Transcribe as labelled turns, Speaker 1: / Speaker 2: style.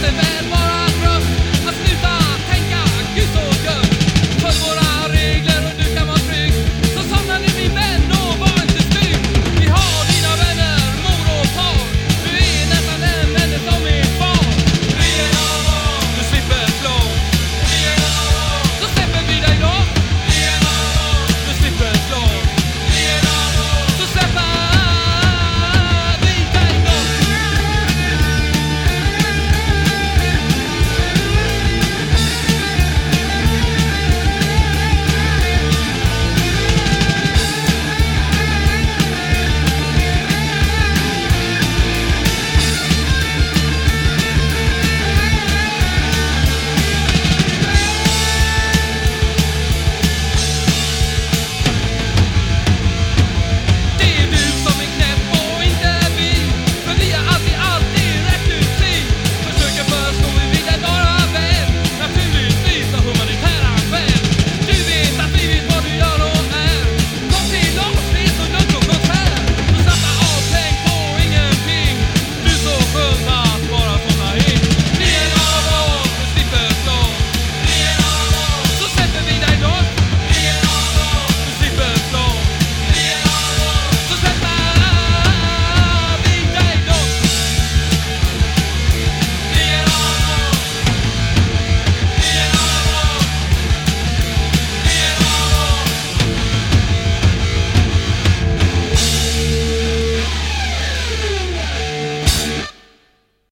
Speaker 1: the bad one.